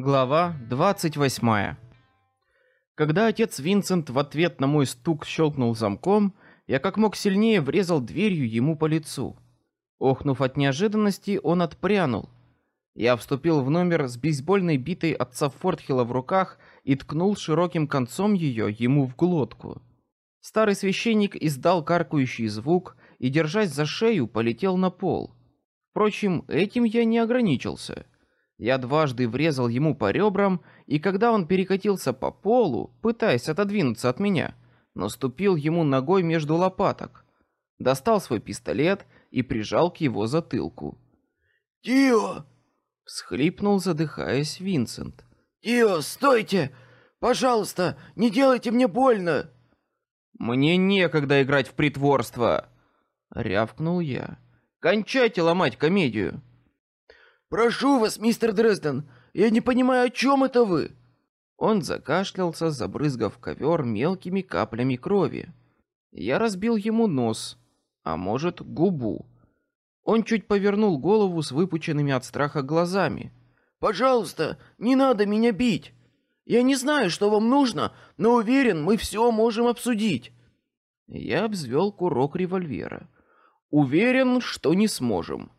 Глава 28. Когда отец Винсент в ответ на мой стук щелкнул замком, я как мог сильнее врезал дверью ему по лицу. Охнув от неожиданности, он отпрянул. Я вступил в номер с бейсбольной битой отца Фортхилла в руках и ткнул широким концом ее ему в глотку. Старый священник издал каркающий звук и, держась за шею, полетел на пол. Впрочем, этим я не ограничился. Я дважды врезал ему по ребрам, и когда он перекатился по полу, пытаясь отодвинуться от меня, наступил ему ногой между лопаток, достал свой пистолет и прижал к его затылку. Тио, всхлипнул, задыхаясь Винсент. Тио, стойте, пожалуйста, не делайте мне больно. Мне некогда играть в притворство, рявкнул я. Кончайте ломать комедию. Прошу вас, мистер Дрезден, я не понимаю, о чем это вы. Он закашлялся, забрызгав ковер мелкими каплями крови. Я разбил ему нос, а может губу. Он чуть повернул голову с выпученными от страха глазами. Пожалуйста, не надо меня бить. Я не знаю, что вам нужно, но уверен, мы все можем обсудить. Я обзвел курок револьвера. Уверен, что не сможем.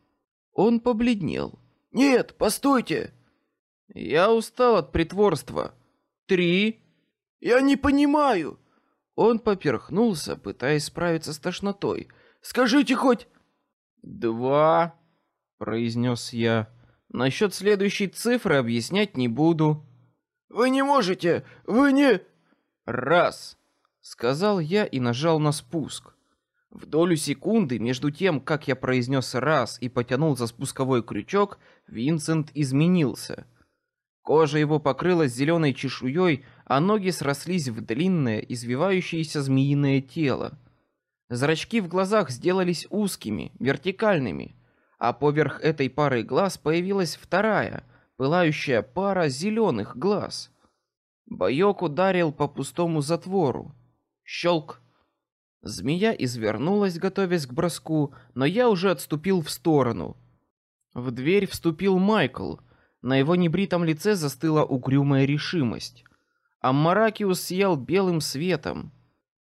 Он побледнел. Нет, постойте. Я устал от притворства. Три. Я не понимаю. Он поперхнулся, пытаясь справиться с тошнотой. Скажите хоть два, произнес я. Насчет следующей цифры объяснять не буду. Вы не можете, вы не. Раз, сказал я и нажал на спуск. В долю секунды между тем, как я произнес раз и потянул за спусковой крючок, Винсент изменился. Кожа его покрылась зеленой чешуей, а ноги срослись в длинное, извивающееся змеиное тело. Зрачки в глазах сделались узкими, вертикальными, а поверх этой пары глаз появилась вторая, пылающая пара зеленых глаз. Боек ударил по пустому затвору. Щелк. Змея извернулась, готовясь к броску, но я уже отступил в сторону. В дверь вступил Майкл. На его небритом лице застыла угрюмая решимость. Аммаракиус сиял белым светом.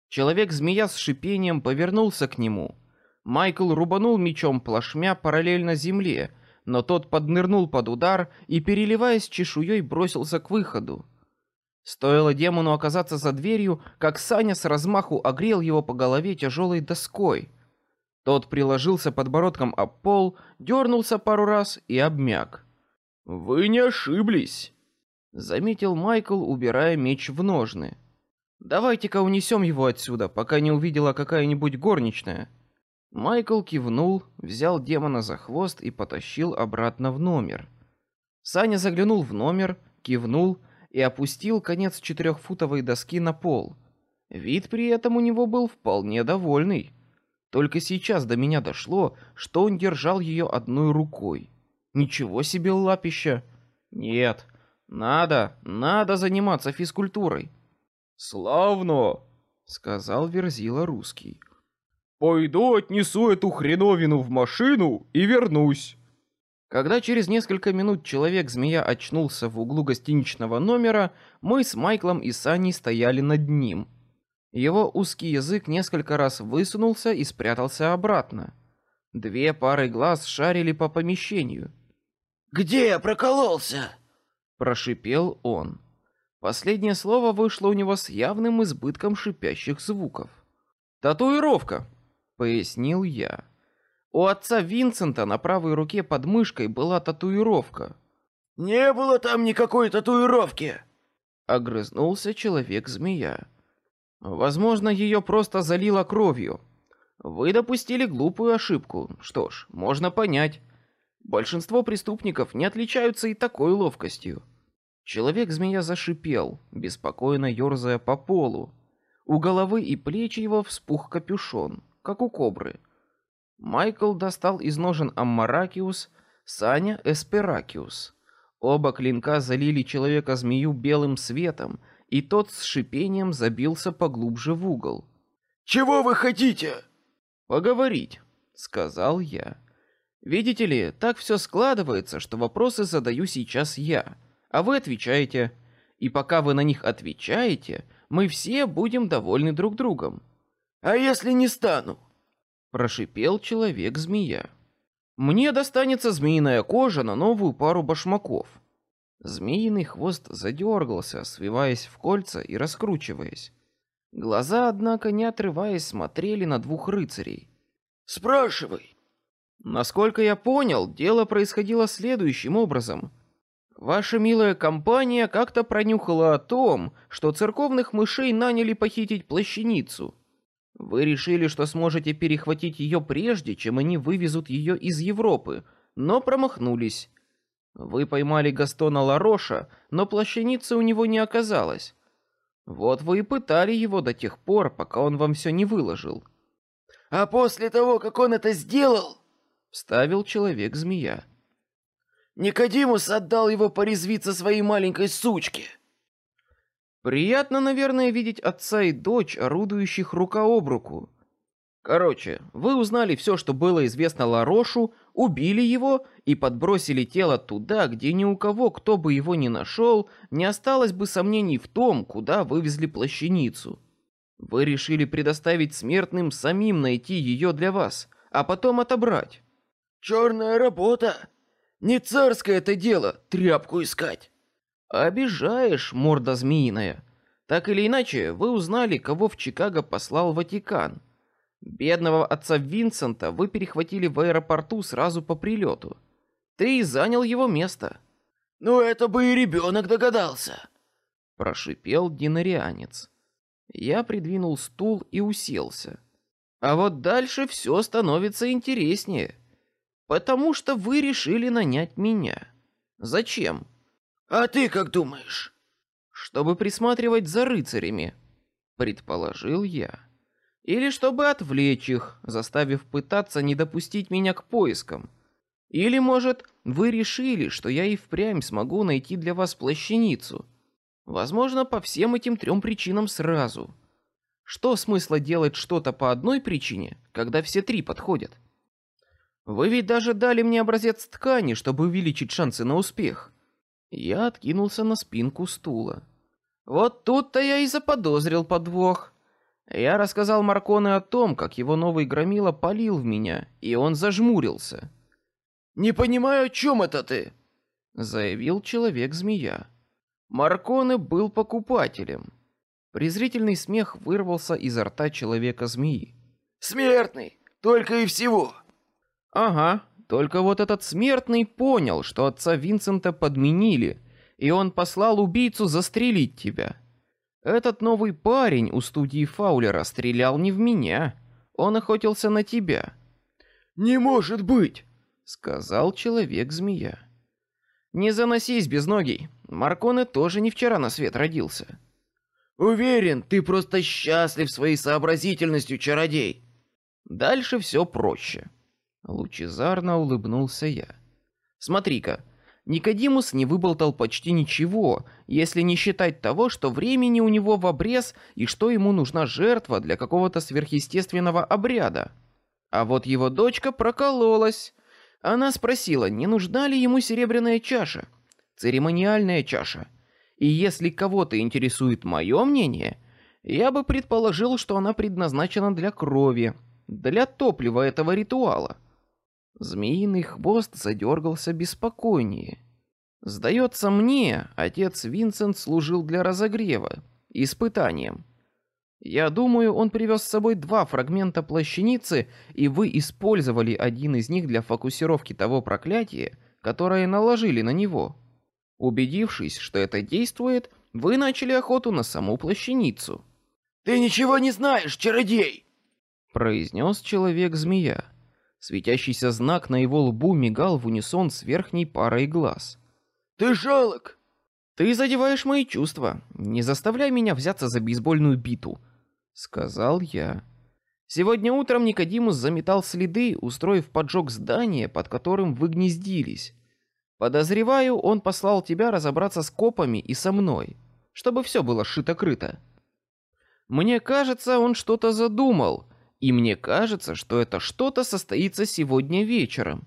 Человек-змея с шипением повернулся к нему. Майкл рубанул мечом плашмя параллельно земле, но тот поднырнул под удар и, переливаясь чешуей, бросился к выходу. Стоило демону оказаться за дверью, как Саня с размаху огрел его по голове тяжелой доской. Тот приложился подбородком об пол, дернулся пару раз и обмяк. Вы не ошиблись, заметил Майкл, убирая меч в ножны. Давайте-ка унесем его отсюда, пока не увидела какая-нибудь горничная. Майкл кивнул, взял демона за хвост и потащил обратно в номер. Саня заглянул в номер, кивнул и опустил конец четырехфутовой доски на пол. Вид при этом у него был вполне довольный. Только сейчас до меня дошло, что он держал ее одной рукой. Ничего себе лапища! Нет, надо, надо заниматься физкультурой. Славно, сказал Верзила русский. Пойду отнесу эту хреновину в машину и вернусь. Когда через несколько минут человек-змея очнулся в углу гостиничного номера, мы с Майклом и Саней стояли над ним. Его узкий язык несколько раз высунулся и спрятался обратно. Две пары глаз шарили по помещению. Где я прокололся? прошипел он. Последнее слово вышло у него с явным избытком шипящих звуков. Татуировка, пояснил я. У отца Винсента на правой руке под мышкой была татуировка. Не было там никакой татуировки. Огрызнулся человек-змея. Возможно, ее просто залило кровью. Вы допустили глупую ошибку. Что ж, можно понять. Большинство преступников не отличаются и такой ловкостью. Человек-змея зашипел, беспокойно ерзая по полу. У головы и плеч его вспух капюшон, как у кобры. Майкл достал из ножен аммаракиус, Саня эсперакиус. Оба клинка залили человека-змею белым светом, и тот с шипением забился поглубже в угол. Чего вы хотите? Поговорить, сказал я. Видите ли, так все складывается, что вопросы задаю сейчас я, а вы отвечаете. И пока вы на них отвечаете, мы все будем довольны друг другом. А если не стану? Прошипел человек-змея. Мне достанется змеиная кожа на новую пару башмаков. Змеиный хвост задергался, свиваясь в кольца и раскручиваясь. Глаза, однако, не отрываясь, смотрели на двух рыцарей. Спрашивай. Насколько я понял, дело происходило следующим образом. Ваша милая компания как-то пронюхала о том, что церковных мышей наняли похитить плащаницу. Вы решили, что сможете перехватить ее прежде, чем они вывезут ее из Европы, но промахнулись. Вы поймали Гастона Лароша, но плащаницы у него не оказалось. Вот вы и пытали его до тех пор, пока он вам все не выложил. А после того, как он это сделал, вставил человек-змея. Никодимус отдал его порезвиться своей маленькой сучке. Приятно, наверное, видеть отца и дочь, орудующих рука об руку. Короче, вы узнали все, что было известно Ларошу, убили его и подбросили тело туда, где ни у кого, кто бы его ни нашел, не осталось бы сомнений в том, куда вывезли плащаницу. Вы решили предоставить смертным самим найти ее для вас, а потом отобрать. Черная работа. Не царское это дело тряпку искать. Обижаешь, морда змеиная. Так или иначе, вы узнали, кого в Чикаго послал Ватикан. Бедного отца Винсента вы перехватили в аэропорту сразу по прилету. Ты занял его место. Ну это бы и ребенок догадался. Прошипел динарианец. Я придвинул стул и уселся. А вот дальше все становится интереснее, потому что вы решили нанять меня. Зачем? А ты как думаешь? Чтобы присматривать за рыцарями, предположил я. Или чтобы отвлечь их, заставив пытаться не допустить меня к поискам. Или, может, вы решили, что я и впрямь смогу найти для вас плащаницу. Возможно, по всем этим трем причинам сразу. Что смысла делать что-то по одной причине, когда все три подходят? Вы ведь даже дали мне образец ткани, чтобы увеличить шансы на успех. Я откинулся на спинку стула. Вот тут-то я и заподозрил подвох. Я рассказал Марконе о том, как его новый громила полил в меня, и он зажмурился. Не понимаю, о чем это ты? заявил человек-змея. Марконе был покупателем. Презрительный смех вырвался изо рта человека-змеи. Смертный, только и всего. Ага, только вот этот смертный понял, что отца Винсента подменили, и он послал убийцу застрелить тебя. Этот новый парень у студии Фаулера стрелял не в меня, он охотился на тебя. Не может быть, сказал человек-змея. Не заносись без ноги. Марконе тоже не вчера на свет родился. Уверен, ты просто счастлив своей сообразительностью, чародей. Дальше все проще. Лучезарно улыбнулся я. Смотри-ка, Никодимус не выболтал почти ничего, если не считать того, что времени у него в обрез и что ему нужна жертва для какого-то сверхъестественного обряда. А вот его дочка прокололась. Она спросила, не нужна ли ему серебряная чаша, церемониальная чаша. И если кого-то интересует мое мнение, я бы предположил, что она предназначена для крови, для топлива этого ритуала. Змеиный хвост задергался беспокойнее. Сдается мне, отец Винсент служил для разогрева, испытанием. Я думаю, он привез с собой два фрагмента плащаницы, и вы использовали один из них для фокусировки того проклятия, которое наложили на него. Убедившись, что это действует, вы начали охоту на саму плащаницу. Ты ничего не знаешь, чародей! произнес человек-змея. Светящийся знак на его лбу мигал в унисон с верхней парой глаз. Ты жалок. Ты задеваешь мои чувства. Не заставляй меня взяться за бейсбольную биту, сказал я. Сегодня утром Никодимус заметал следы, устроив поджог здания, под которым вы гнездились. Подозреваю, он послал тебя разобраться с копами и со мной, чтобы все было шито-крыто. Мне кажется, он что-то задумал, и мне кажется, что это что-то состоится сегодня вечером.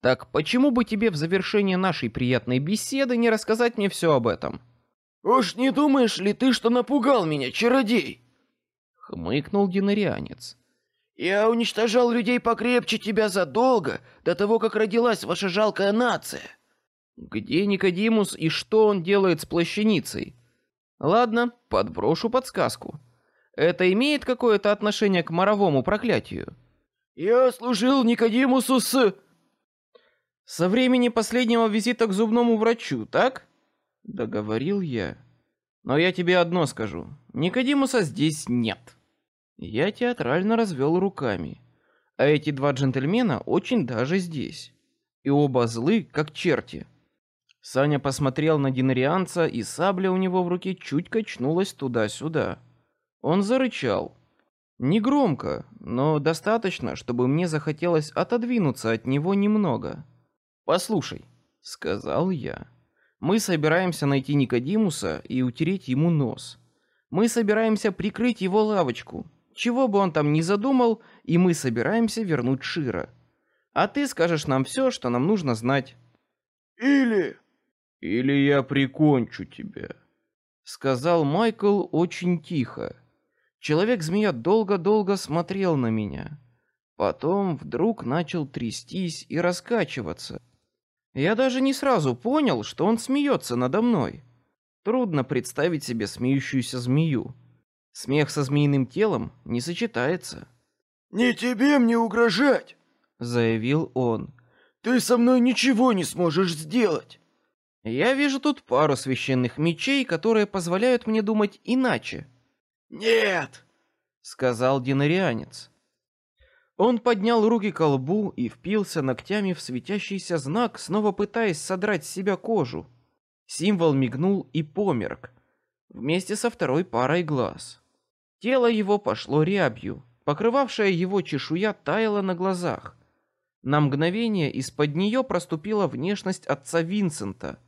Так почему бы тебе в завершение нашей приятной беседы не рассказать мне все об этом? Уж не думаешь ли ты, что напугал меня, чародей? Хмыкнул динарианец. Я уничтожал людей покрепче тебя задолго до того, как родилась ваша жалкая нация. Где Никодимус и что он делает с плащаницей? Ладно, подброшу подсказку. Это имеет какое-то отношение к моровому проклятию? Я служил Никодимусу с... Со времени последнего визита к зубному врачу, так? Договорил я. Но я тебе одно скажу. Никодимуса здесь нет. Я театрально развел руками. А эти два джентльмена очень даже здесь. И оба злы, как черти. Саня посмотрел на динарианца, и сабля у него в руке чуть качнулась туда-сюда. Он зарычал. Не громко, но достаточно, чтобы мне захотелось отодвинуться от него немного. Послушай, сказал я. Мы собираемся найти Никодимуса и утереть ему нос. Мы собираемся прикрыть его лавочку, чего бы он там ни задумал, и мы собираемся вернуть Шира. А ты скажешь нам все, что нам нужно знать. Или или я прикончу тебя, сказал Майкл очень тихо. Человек-змея долго-долго смотрел на меня, потом вдруг начал трястись и раскачиваться. Я даже не сразу понял, что он смеется надо мной. Трудно представить себе смеющуюся змею. Смех со змеиным телом не сочетается. Не тебе мне угрожать, заявил он. Ты со мной ничего не сможешь сделать. Я вижу тут пару священных мечей, которые позволяют мне думать иначе. Нет, сказал динарианец. Он поднял руки к лбу и впился ногтями в светящийся знак, снова пытаясь содрать с себя кожу. Символ мигнул и померк вместе со второй парой глаз. Тело его пошло рябью, покрывавшая его чешуя таяла на глазах. На мгновение из-под нее проступила внешность отца Винсента,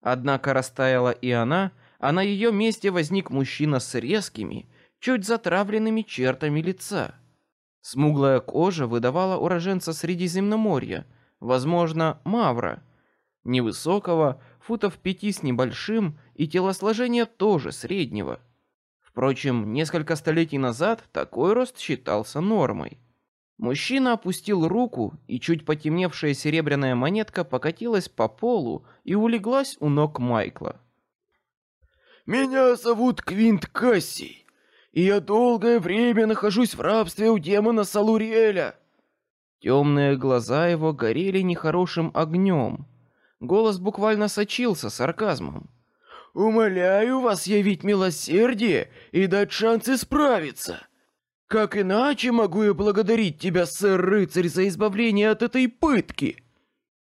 Однако растаяла и она, а на ее месте возник мужчина с резкими, чуть затравленными чертами лица. Смуглая кожа выдавала уроженца Средиземноморья, возможно, мавра, невысокого, футов пяти с небольшим, и телосложение тоже среднего. Впрочем, несколько столетий назад такой рост считался нормой. Мужчина опустил руку, и чуть потемневшая серебряная монетка покатилась по полу и улеглась у ног Майкла. Меня зовут Квинт Кассий, и я долгое время нахожусь в рабстве у демона Салуриэля. Темные глаза его горели нехорошим огнем. Голос буквально сочился сарказмом. Умоляю вас явить милосердие и дать шанс исправиться. Как иначе могу я благодарить тебя, сэр-рыцарь, за избавление от этой пытки?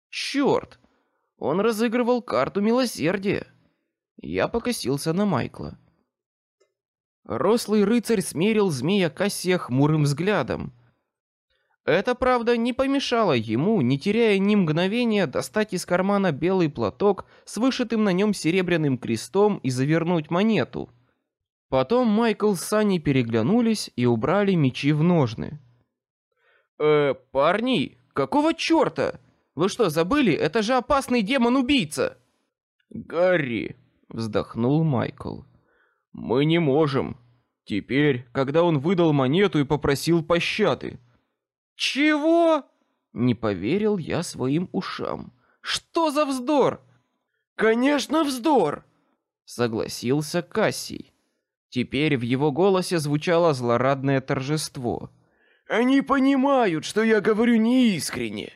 Черт! Он разыгрывал карту милосердия. Я покосился на Майкла. Рослый рыцарь смерил змея Кассия хмурым взглядом. Это правда не помешало ему, не теряя ни мгновения, достать из кармана белый платок с вышитым на нем серебряным крестом и завернуть монету. Потом Майкл с Саней переглянулись и убрали мечи в ножны. Э, парни, какого чёрта? Вы что, забыли? Это же опасный демон-убийца. Гарри, вздохнул Майкл. Мы не можем. Теперь, когда он выдал монету и попросил пощады. Чего? Не поверил я своим ушам. Что за вздор? Конечно, вздор, согласился Кассий. Теперь в его голосе звучало злорадное торжество. Они понимают, что я говорю неискренне.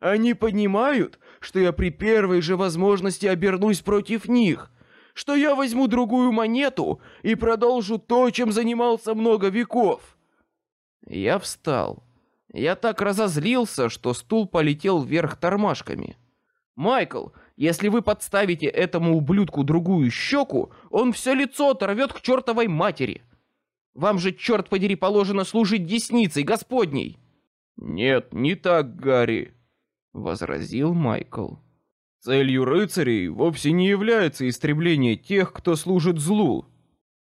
Они понимают, что я при первой же возможности обернусь против них, что я возьму другую монету и продолжу то, чем занимался много веков. Я встал. Я так разозлился, что стул полетел вверх тормашками. Майкл, если вы подставите этому ублюдку другую щеку, он все лицо оторвет к чертовой матери. Вам же, черт подери, положено служить десницей Господней. Нет, не так, Гарри, возразил Майкл. Целью рыцарей вовсе не является истребление тех, кто служит злу.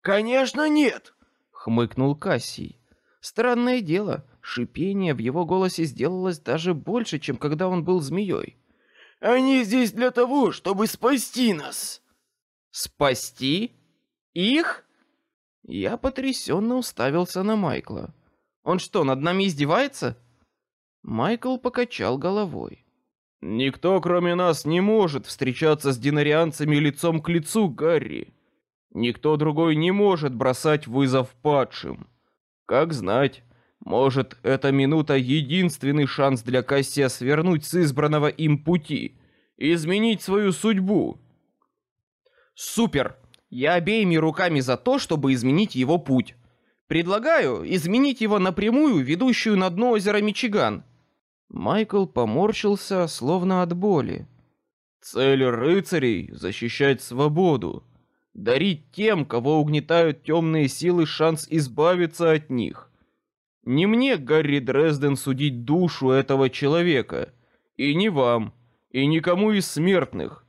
Конечно, нет, хмыкнул Кассий. Странное дело, шипение в его голосе сделалось даже больше, чем когда он был змеей. «Они здесь для того, чтобы спасти нас!» «Спасти? Их?» Я потрясенно уставился на Майкла. «Он что, над нами издевается?» Майкл покачал головой. «Никто, кроме нас, не может встречаться с динарианцами лицом к лицу, Гарри. Никто другой не может бросать вызов падшим. Как знать, может, эта минута единственный шанс для Кассия свернуть с избранного им пути, изменить свою судьбу. Супер! Я обеими руками за то, чтобы изменить его путь. Предлагаю изменить его напрямую, ведущую на дно озера Мичиган. Майкл поморщился, словно от боли. Цель рыцарей защищать свободу, дарить тем, кого угнетают темные силы, шанс избавиться от них. Не мне, Гарри Дрезден, судить душу этого человека, и не вам, и никому из смертных.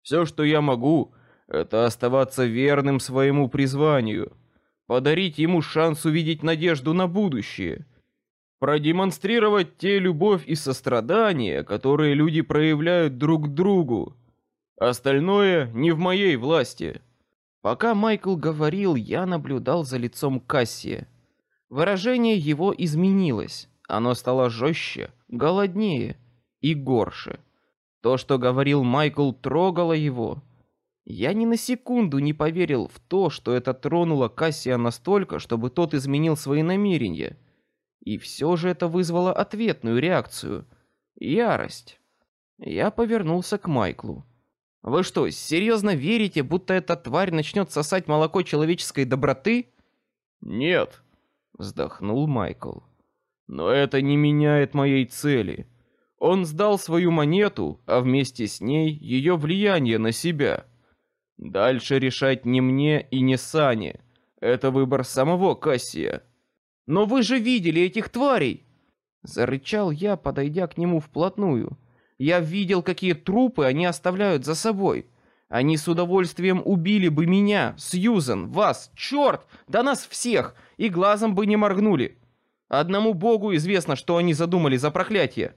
Все, что я могу, это оставаться верным своему призванию, подарить ему шанс увидеть надежду на будущее, продемонстрировать те любовь и сострадание, которые люди проявляют друг другу. Остальное не в моей власти. Пока Майкл говорил, я наблюдал за лицом Кассия. Выражение его изменилось. Оно стало жестче, голоднее и горше. То, что говорил Майкл, трогало его. Я ни на секунду не поверил в то, что это тронуло Кассия настолько, чтобы тот изменил свои намерения. И все же это вызвало ответную реакцию — ярость. Я повернулся к Майклу. Вы что, серьезно верите, будто эта тварь начнет сосать молоко человеческой доброты? Нет, вздохнул Майкл. Но это не меняет моей цели. Он сдал свою монету, а вместе с ней ее влияние на себя. Дальше решать не мне и не Сане. Это выбор самого Кассия. Но вы же видели этих тварей! Зарычал я, подойдя к нему вплотную. Я видел, какие трупы они оставляют за собой. Они с удовольствием убили бы меня, Сьюзен, вас, черт, да нас всех, и глазом бы не моргнули. Одному Богу известно, что они задумали за проклятие.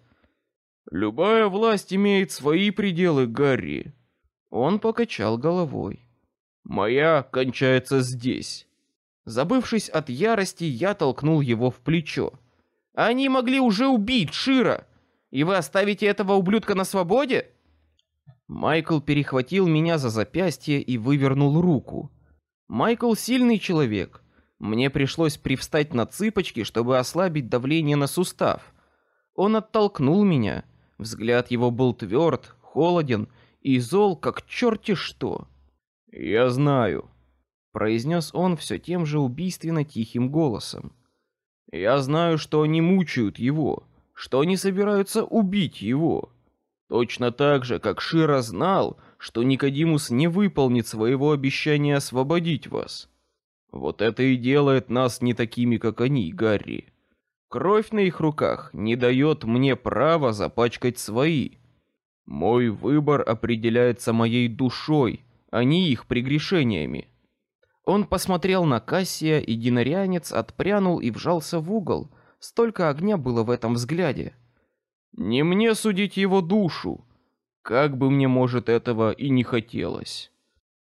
Любая власть имеет свои пределы, Гарри. Он покачал головой. Моя кончается здесь. Забывшись от ярости, я толкнул его в плечо. Они могли уже убить Шира. И вы оставите этого ублюдка на свободе? Майкл перехватил меня за запястье и вывернул руку. Майкл сильный человек. Мне пришлось привстать на цыпочки, чтобы ослабить давление на сустав. Он оттолкнул меня. Взгляд его был тверд, холоден и зол, как черти что. Я знаю, произнес он все тем же убийственно тихим голосом. Я знаю, что они мучают его что они собираются убить его. Точно так же, как Шира знал, что Никодимус не выполнит своего обещания освободить вас. Вот это и делает нас не такими, как они, Гарри. Кровь на их руках не дает мне права запачкать свои. Мой выбор определяется моей душой, а не их прегрешениями. Он посмотрел на Кассия, и динарианец отпрянул и вжался в угол, Столько огня было в этом взгляде. Не мне судить его душу, как бы мне может этого и не хотелось.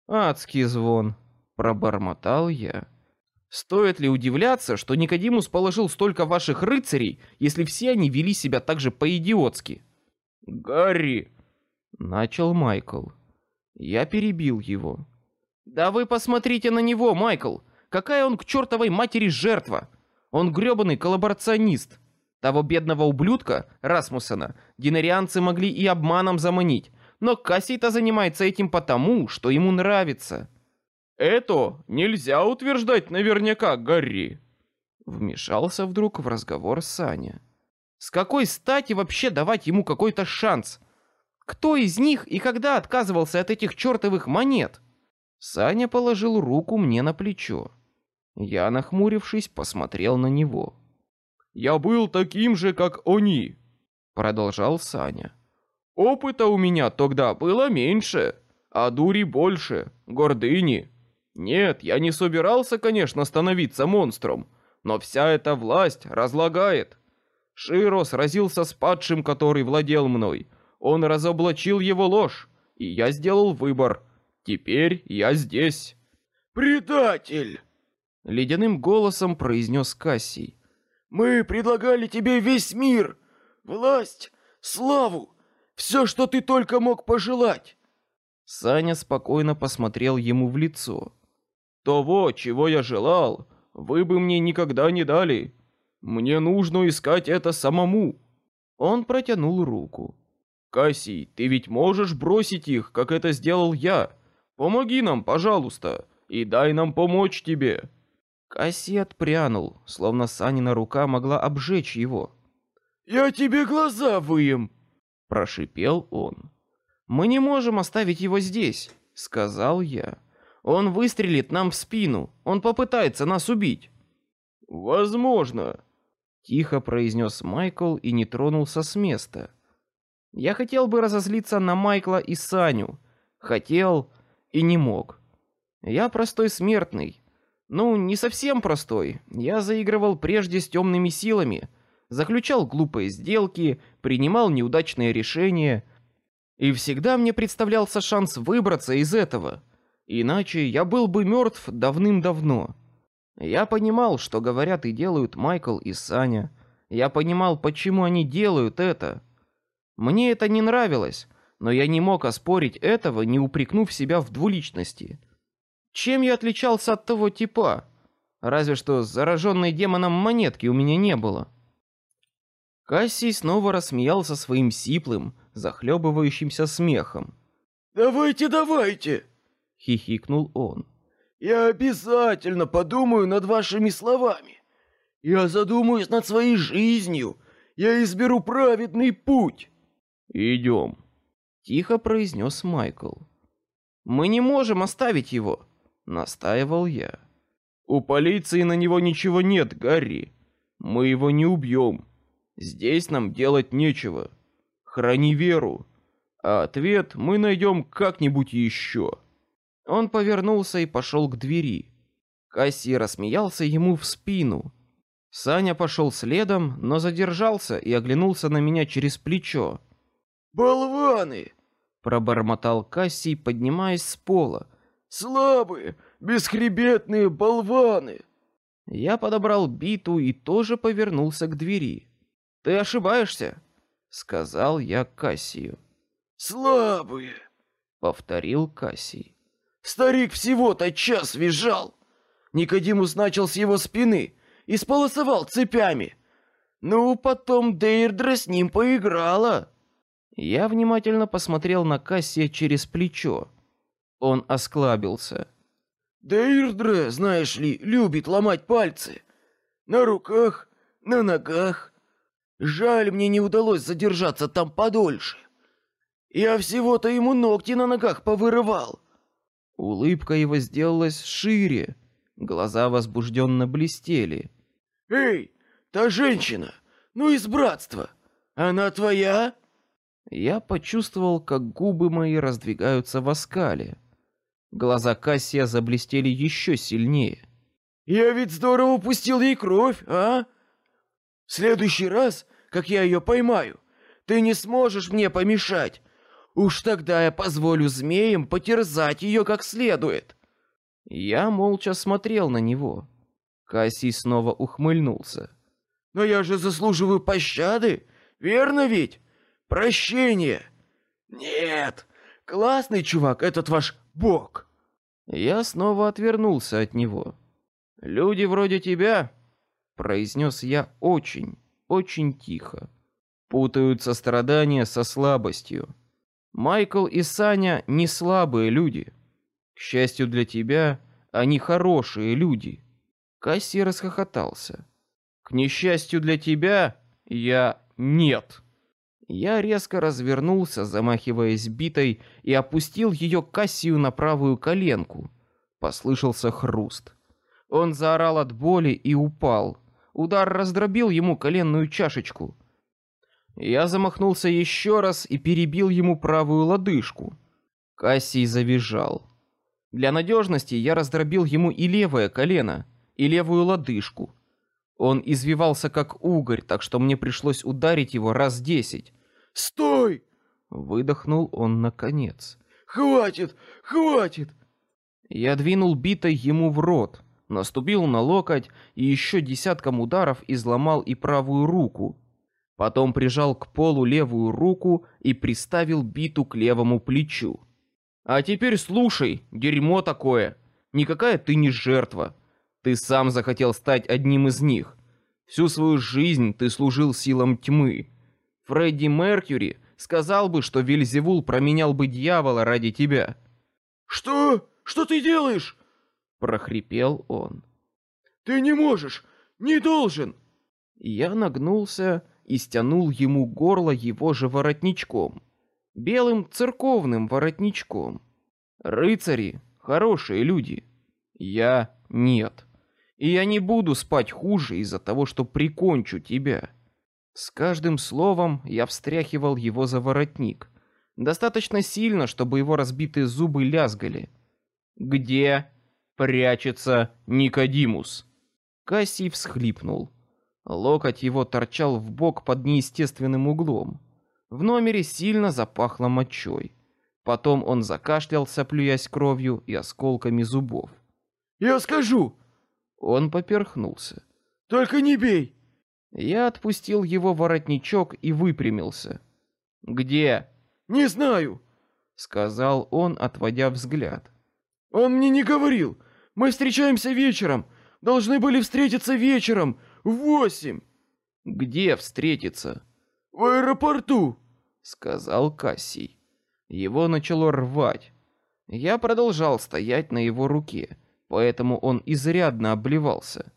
Адский звон, пробормотал я. Стоит ли удивляться, что Никодимус положил столько ваших рыцарей, если все они вели себя так же по-идиотски? Гарри, начал Майкл. Я перебил его. Да вы посмотрите на него, Майкл. Какая он к чертовой матери жертва! Он грёбаный коллаборационист. Того бедного ублюдка, Расмусена, динарианцы могли и обманом заманить, но Кассий-то занимается этим потому, что ему нравится. Это нельзя утверждать наверняка, Гарри. Вмешался вдруг в разговор Саня. С какой стати вообще давать ему какой-то шанс? Кто из них и когда отказывался от этих чертовых монет? Саня положил руку мне на плечо. Я, нахмурившись, посмотрел на него. Я был таким же, как они, продолжал Саня. Опыта у меня тогда было меньше, а дури больше, гордыни. Нет, я не собирался, конечно, становиться монстром, но вся эта власть разлагает. Широ сразился с падшим, который владел мной. Он разоблачил его ложь, и я сделал выбор. Теперь я здесь. Предатель! Ледяным голосом произнес Кассий. Мы предлагали тебе весь мир, власть, славу, все, что ты только мог пожелать. Саня спокойно посмотрел ему в лицо. Того, чего я желал, вы бы мне никогда не дали. Мне нужно искать это самому. Он протянул руку. Кассий, ты ведь можешь бросить их, как это сделал я. Помоги нам, пожалуйста, и дай нам помочь тебе. Кассий отпрянул, словно Санина рука могла обжечь его. Я тебе глаза выем, прошипел он. Мы не можем оставить его здесь, сказал я. Он выстрелит нам в спину, он попытается нас убить. Возможно, тихо произнес Майкл и не тронулся с места. Я хотел бы разозлиться на Майкла и Саню, хотел и не мог. Я простой смертный, ну не совсем простой. Я заигрывал прежде с темными силами, заключал глупые сделки, принимал неудачные решения, и всегда мне представлялся шанс выбраться из этого. Иначе я был бы мертв давным-давно. Я понимал, что говорят и делают Майкл и Саня. Я понимал, почему они делают это. Мне это не нравилось, но я не мог оспорить этого, не упрекнув себя в двуличности. Чем я отличался от того типа? Разве что зараженной демоном монетки у меня не было. Кассий снова рассмеялся своим сиплым, захлебывающимся смехом. Давайте, давайте, хихикнул он. Я обязательно подумаю над вашими словами. Я задумаюсь над своей жизнью. Я изберу праведный путь. Идем, тихо произнес Майкл. Мы не можем оставить его, настаивал я. У полиции на него ничего нет, Гарри. Мы его не убьем. Здесь нам делать нечего. Храни веру, а ответ мы найдем как-нибудь еще. Он повернулся и пошел к двери. Касси рассмеялся ему в спину. Саня пошел следом, но задержался и оглянулся на меня через плечо. Болваны! Пробормотал Кассий, поднимаясь с пола. Слабые, бесхребетные болваны! Я подобрал биту и тоже повернулся к двери. Ты ошибаешься, сказал я Кассию. Слабые, повторил Кассий. Старик всего-то час визжал. Никодимус начал с его спины и сполосовал цепями. Ну, потом Дейрдра с ним поиграла. Я внимательно посмотрел на Кассия через плечо. Он осклабился. Дейрдре, знаешь ли, любит ломать пальцы. На руках, на ногах. Жаль, мне не удалось задержаться там подольше. Я всего-то ему ногти на ногах повырывал. Улыбка его сделалась шире, глаза возбужденно блестели. Эй, та женщина, ну из братства, она твоя? Я почувствовал, как губы мои раздвигаются в оскале. Глаза Кассия заблестели еще сильнее. Я ведь здорово пустил ей кровь, а? В следующий раз, как я ее поймаю, ты не сможешь мне помешать. Уж тогда я позволю змеям потерзать ее как следует. Я молча смотрел на него. Кассий снова ухмыльнулся. Но я же заслуживаю пощады, верно ведь? Прощение. Нет, классный чувак этот ваш бог. Я снова отвернулся от него. Люди вроде тебя, произнес я очень, очень тихо, путают страдания со слабостью. Майкл и Саня не слабые люди. К счастью для тебя, они хорошие люди. Касси расхохотался. К несчастью для тебя, я нет. Я резко развернулся, замахиваясь битой, и опустил ее Кассию на правую коленку. Послышался хруст. Он заорал от боли и упал. Удар раздробил ему коленную чашечку. Я замахнулся еще раз и перебил ему правую лодыжку. Кассий завизжал. Для надежности я раздробил ему и левое колено, и левую лодыжку. Он извивался как угорь, так что мне пришлось ударить его раз десять. «Стой!» — выдохнул он наконец. «Хватит! Хватит!» Я двинул битой ему в рот, наступил на локоть и еще десятком ударов изломал и правую руку. Потом прижал к полу левую руку и приставил биту к левому плечу. А теперь слушай, дерьмо такое. Никакая ты не жертва. Ты сам захотел стать одним из них. Всю свою жизнь ты служил силам тьмы. Фредди Меркьюри сказал бы, что Вильзевул променял бы дьявола ради тебя. Что? Что ты делаешь? прохрипел он. Ты не можешь, не должен. Я нагнулся и стянул ему горло его же воротничком, белым церковным воротничком. Рыцари хорошие люди, я нет, и я не буду спать хуже из-за того, что прикончу тебя. С каждым словом я встряхивал его за воротник, достаточно сильно, чтобы его разбитые зубы лязгали. Где прячется Никодимус? Кассий всхлипнул. Локоть его торчал в бок под неестественным углом. В номере сильно запахло мочой. Потом он закашлялся, плюясь кровью и осколками зубов. Я скажу. Он поперхнулся. Только не бей. Я отпустил его воротничок и выпрямился. Где? Не знаю, сказал он, отводя взгляд. Он мне не говорил. Мы встречаемся вечером. Должны были встретиться вечером в восемь. Где встретиться? В аэропорту, сказал Кассий. Его начало рвать. Я продолжал стоять на его руке, поэтому он изрядно обливался.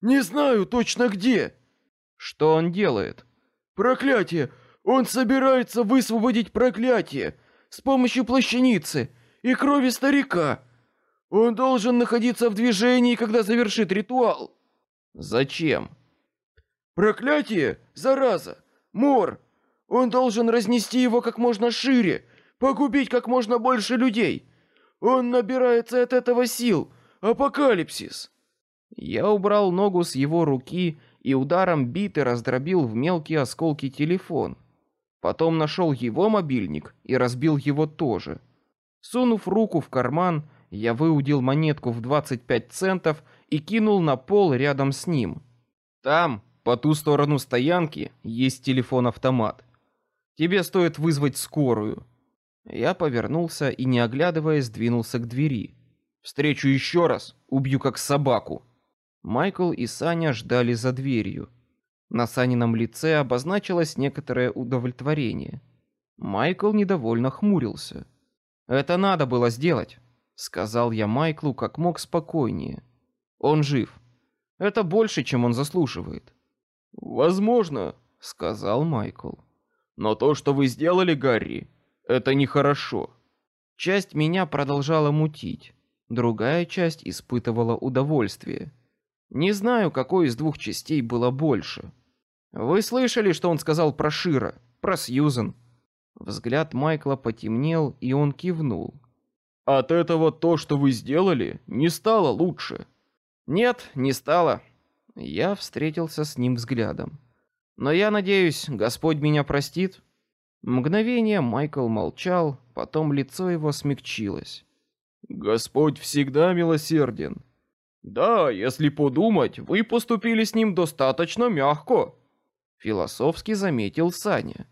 Не знаю точно где. Что он делает? Проклятие! Он собирается высвободить проклятие с помощью плащаницы и крови старика. Он должен находиться в движении, когда завершит ритуал. Зачем? Проклятие, зараза, мор. Он должен разнести его как можно шире, погубить как можно больше людей. Он набирается от этого сил. Апокалипсис. Я убрал ногу с его руки и ударом биты раздробил в мелкие осколки телефон. Потом нашел его мобильник и разбил его тоже. Сунув руку в карман, я выудил монетку в 25 центов и кинул на пол рядом с ним. Там, по ту сторону стоянки, есть телефон-автомат. Тебе стоит вызвать скорую. Я повернулся и, не оглядываясь, двинулся к двери. Встречу еще раз, убью как собаку. Майкл и Саня ждали за дверью. На Санином лице обозначилось некоторое удовлетворение. Майкл недовольно хмурился. Это надо было сделать сказал я Майклу как мог спокойнее. Он жив. Это больше, чем он заслуживает. Возможно, сказал Майкл. Но то, что вы сделали, Гарри, это нехорошо. Часть меня продолжала мутить, другая часть испытывала удовольствие. Не знаю, какой из двух частей было больше. Вы слышали, что он сказал про Шира, про Сьюзен? Взгляд Майкла потемнел, и он кивнул. От этого то, что вы сделали, не стало лучше. Нет, не стало. Я встретился с ним взглядом. Но я надеюсь, Господь меня простит. Мгновение Майкл молчал, потом лицо его смягчилось. Господь всегда милосерден. Да, если подумать, вы поступили с ним достаточно мягко. Философски заметил Саня.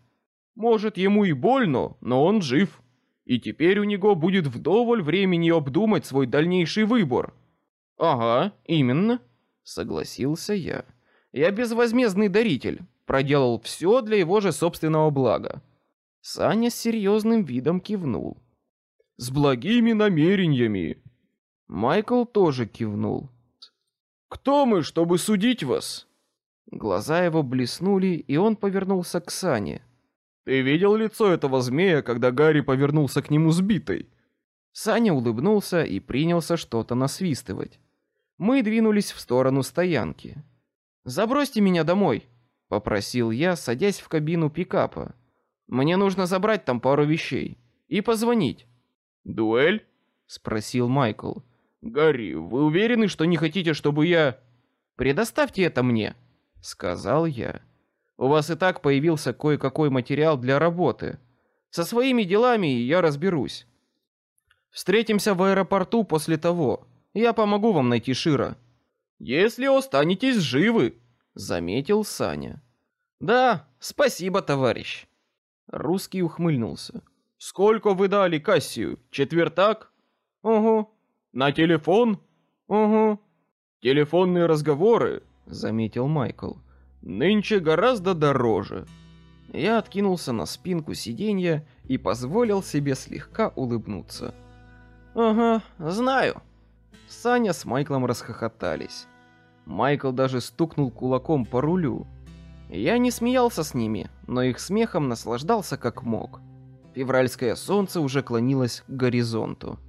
Может, ему и больно, но он жив и теперь у него будет вдоволь времени обдумать свой дальнейший выбор. Ага, именно, согласился я. Я безвозмездный даритель, проделал все для его же собственного блага. Саня с серьезным видом кивнул. С благими намерениями. Майкл тоже кивнул. Кто мы, чтобы судить вас? Глаза его блеснули, и он повернулся к Сане. Ты видел лицо этого змея, когда Гарри повернулся к нему сбитой? Саня улыбнулся и принялся что-то насвистывать. Мы двинулись в сторону стоянки. Забросьте меня домой, попросил я, садясь в кабину пикапа. Мне нужно забрать там пару вещей и позвонить. Дуэль? спросил Майкл. Гарри, вы уверены, что не хотите, чтобы я? Предоставьте это мне, сказал я. У вас и так появился кое-какой материал для работы. Со своими делами я разберусь. Встретимся в аэропорту после того. Я помогу вам найти Шира. Если останетесь живы, заметил Саня. Да, спасибо, товарищ. Русский ухмыльнулся. Сколько вы дали Кассию? Четвертак? Угу. На телефон? Угу. Телефонные разговоры, заметил Майкл. Нынче гораздо дороже. Я откинулся на спинку сиденья и позволил себе слегка улыбнуться. Ага, знаю. Саня с Майклом расхохотались. Майкл даже стукнул кулаком по рулю. Я не смеялся с ними, но их смехом наслаждался как мог. Февральское солнце уже клонилось к горизонту.